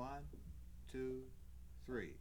One, two, three.